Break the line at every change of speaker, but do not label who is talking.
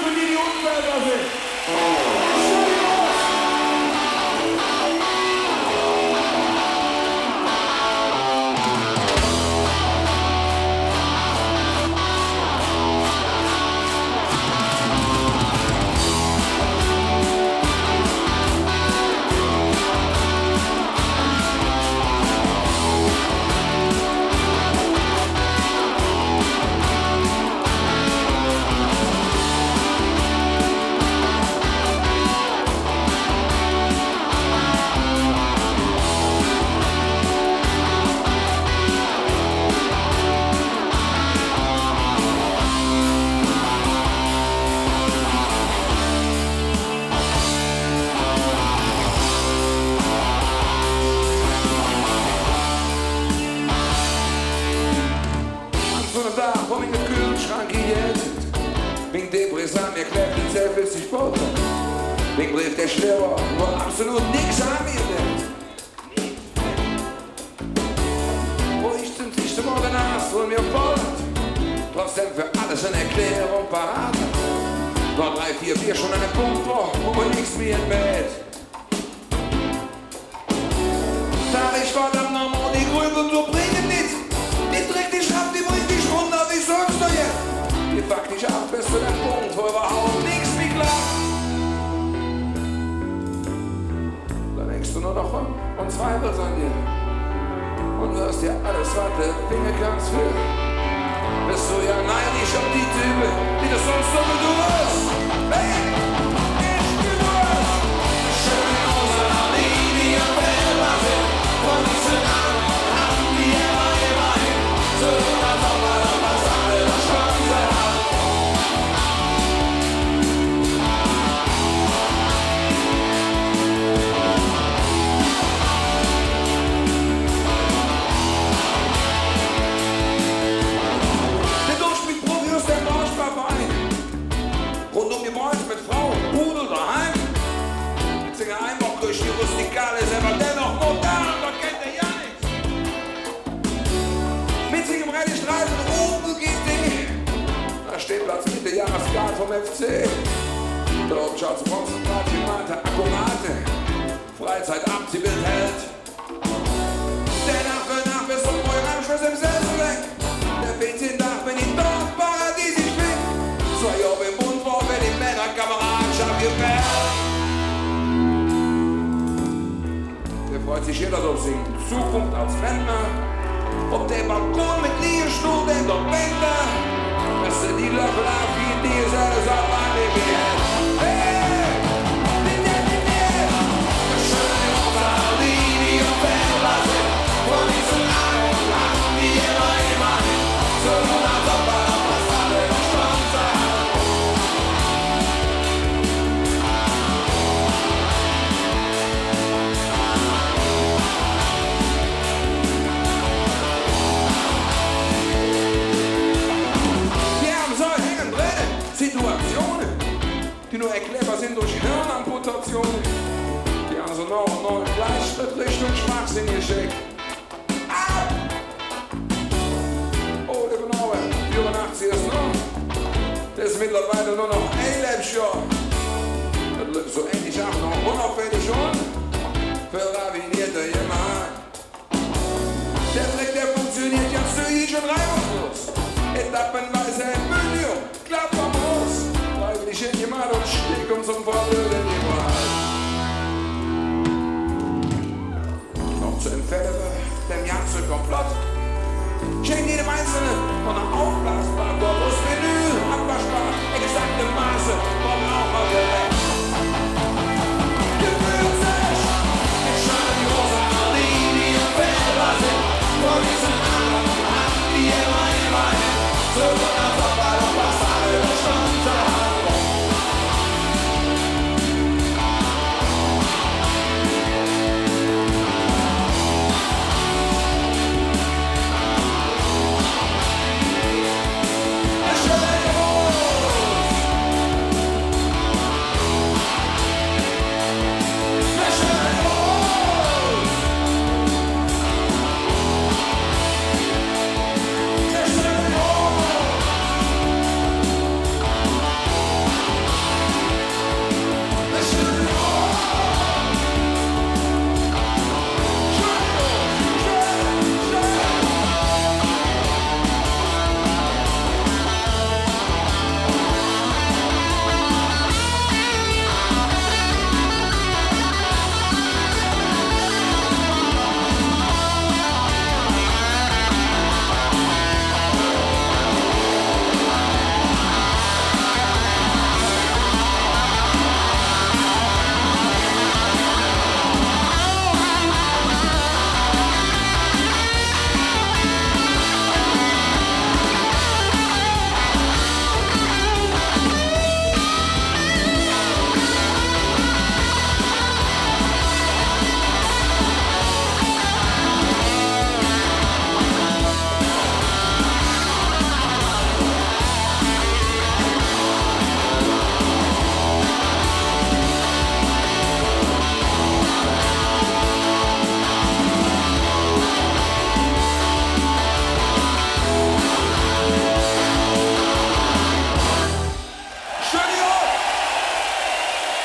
für die, die Unwälder sind. An Bote. Wegen Brief der Schlerer, wo absolut nichts an mir denkt. Wo ich zum zum Morgen hast und mir folgt. Trotzdem für alles eine Erklärung parat. Noch drei, vier, vier schon wo, wo man nichts mehr im Bett. Denkst du nur noch um und zweifelst an dir. Und hörst dir alles, du Dinge kannst für. Bist du ja neidisch auf die Typen, die das sonst so wie Jahresgrad vom FC. Bronzengrad, wie meinte Akkurate. Freizeit ab, sie wird hält. Der Nacht für Nacht bis zum fürs im Sessel weg. Der Benzin Dach, wenn ich dort Paradies bin. Zwei Jahre im Mund, wo wenn die Männer Kameradschaft gefällt. Der freut sich jeder auf singen. Zukunft als Rentner. Auf der Balkon mit Liegestuhl, denn dort yeah. Hirnamputationen. Die haben so noch einen Gleichschritt Richtung Schwachsinn geschickt. Au! Oh, der genaue 84 ist noch. Der ist mittlerweile nur noch ein Lebensjahr. So ähnlich ab, noch unauffällig und verravinierte jemand. Der Trick, der funktioniert jetzt für ihn schon reibungslos. Etappenweise Entmüdigung, Klappermus. Freiwillig in jemand und stieg uns zum Verblöden Schenkt jedem Einzelnen von einer aufblasbaren